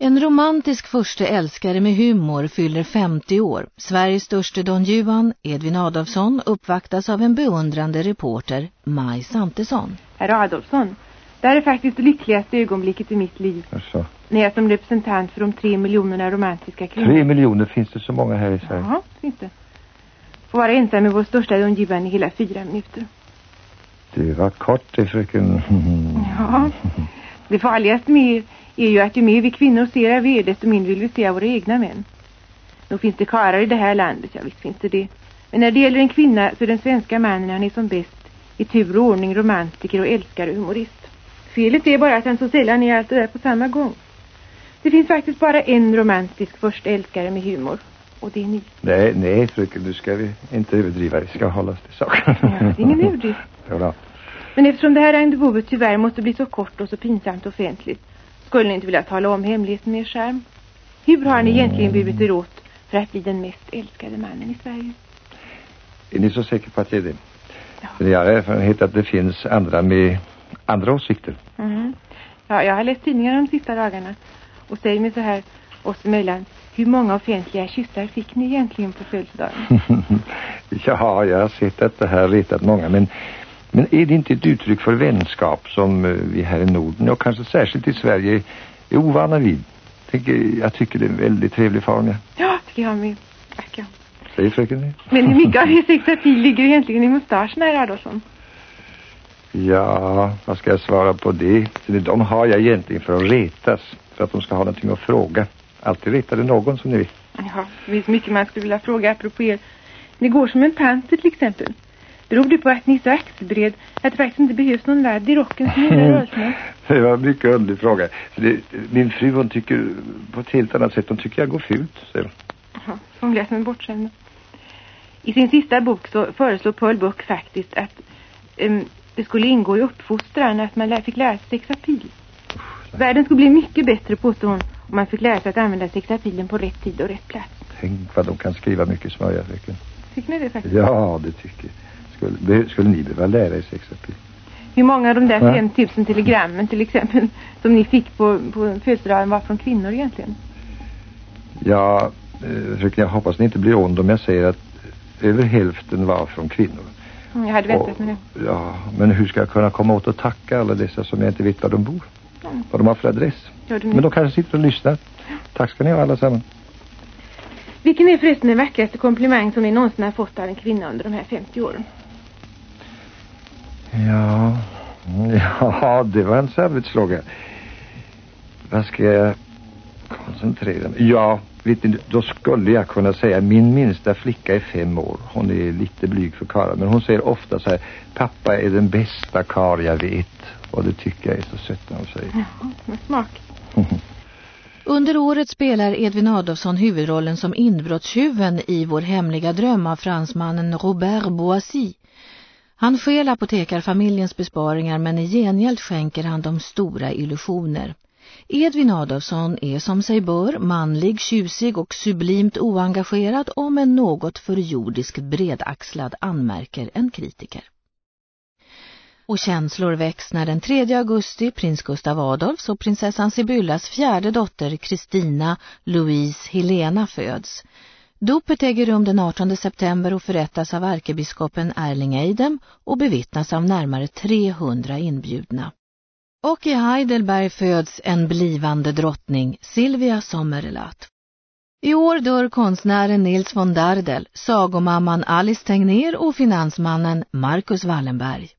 En romantisk första älskare med humor fyller 50 år. Sveriges störste Don Juan, Edvin Adolfsson, uppvaktas av en beundrande reporter, Maj Santesson. Herr Adolfsson, det här är faktiskt det lyckligaste ögonblicket i mitt liv. Alltså, När jag som representant för de tre miljonerna romantiska kvinnor. tre miljoner finns det så många här i Sverige. Ja, finns det. Får vara ensam med vår största Don Juan i hela fyra minuter. Det var kort det fröken. Ja. Det farligaste med er är ju att ju mer vi kvinnor ser av er, desto mindre vill vi se av våra egna män. Nog finns det karlar i det här landet, ja visst finns det det. Men när det gäller en kvinna så är den svenska mannen han är som bäst i tur och ordning romantiker och älskare och humorist. Felet är bara att han så sällan är allt det där på samma gång. Det finns faktiskt bara en romantisk första älskare med humor. Och det är ni. Nej, nej fröken, nu ska vi inte överdriva. Vi ska hålla oss till saken. Ja, det är ingen överdrift. Men eftersom det här rendezvouset tyvärr måste bli så kort och så pinsamt offentligt skulle ni inte vilja tala om hemligheten med er skärm? Hur har ni egentligen burit er åt för att bli den mest älskade mannen i Sverige? Är ni så säkra på att det är det? Ja. För jag har erfarenhet att det finns andra med andra åsikter. Mhm. Ja, jag har läst tidningar de sista dagarna och säger mig så här oss emellan. Hur många offentliga kyssar fick ni egentligen på födelsedagen? ja, jag har sett att det här retat många, men, men är det inte ett uttryck för vänskap som eh, vi här i Norden och kanske särskilt i Sverige är ovana vid? Tänker, jag tycker det är en väldigt trevlig form, ja. Tycker jag med. Tack, ja. Säger fröken det? Men hur mycket av sexapil ligger egentligen i mustascherna, herr Adolfsson? Ja, vad ska jag svara på det? De har jag egentligen för att retas. För att de ska ha någonting att fråga. Alltid retade någon som ni vet. Ja, det finns mycket man skulle vilja fråga apropå er. Ni går som en panter till exempel. Beror det på att ni är så axelbred att det faktiskt inte behövs någon ladd i rocken som hindrar rörelserna? Det var en mycket underlig fråga. Det, min fru hon tycker på ett helt annat sätt. Hon tycker jag går fult. säger hon. Fångliga som en bortskämda. I sin sista bok så föreslår Paul Buck faktiskt att em, det skulle ingå i uppfostran att man lär, fick lära sig sexapil. Världen skulle bli mycket bättre, påstår hon, om man fick lära sig att använda sexapilen på rätt tid och rätt plats. Tänk vad de kan skriva mycket smörja. Tycker ni det faktiskt? Ja, det tycker jag. Skulle, skulle ni behöva lära er sexapil? Hur många av de där Va? 5000 telegrammen till exempel som ni fick på, på födelsedagen var från kvinnor egentligen? Ja, eh, jag hoppas ni inte blir ond om jag säger att över hälften var från kvinnor. Mm, Jag hade väntat mig det. Ja, men hur ska jag kunna komma åt att tacka alla dessa som jag inte vet var de bor? Mm. Vad de har för adress? Men de kanske sitter och lyssnar. Tack ska ni ha allesammans. Vilken är förresten den vackraste komplimang som ni någonsin har fått av en kvinna under de här 50 åren? Ja, ja, det var en samvetsfråga. Vad ska jag koncentrera mig? Ja, vet ni, då skulle jag kunna säga min minsta flicka är fem år. Hon är lite blyg för karlar, men hon säger ofta så här, pappa är den bästa kar jag vet. Och det tycker jag är så sött när hon säger. Ja, med smak. Under året spelar Edvin Adolfsson huvudrollen som inbrottstjuven i Vår hemliga dröm av fransmannen Robert Boissy. Han skäl apotekarfamiljens besparingar men i gengäld skänker han dem stora illusioner. Edvin Adolfsson är som sig bör manlig, tjusig och sublimt oengagerad om en något för jordisk bredaxlad anmärker en kritiker. Och känslor väcks när den 3 augusti prins Gustav Adolfs och prinsessan Sibyllas fjärde dotter Kristina Louise Helena föds. Dopet äger rum den 18 september och förrättas av ärkebiskopen Erling Eidem och bevittnas av närmare 300 inbjudna. Och i Heidelberg föds en blivande drottning, Silvia Sommerlath. I år dör konstnären Nils von Dardel, sagomamman Alice Tegnér och finansmannen Marcus Wallenberg.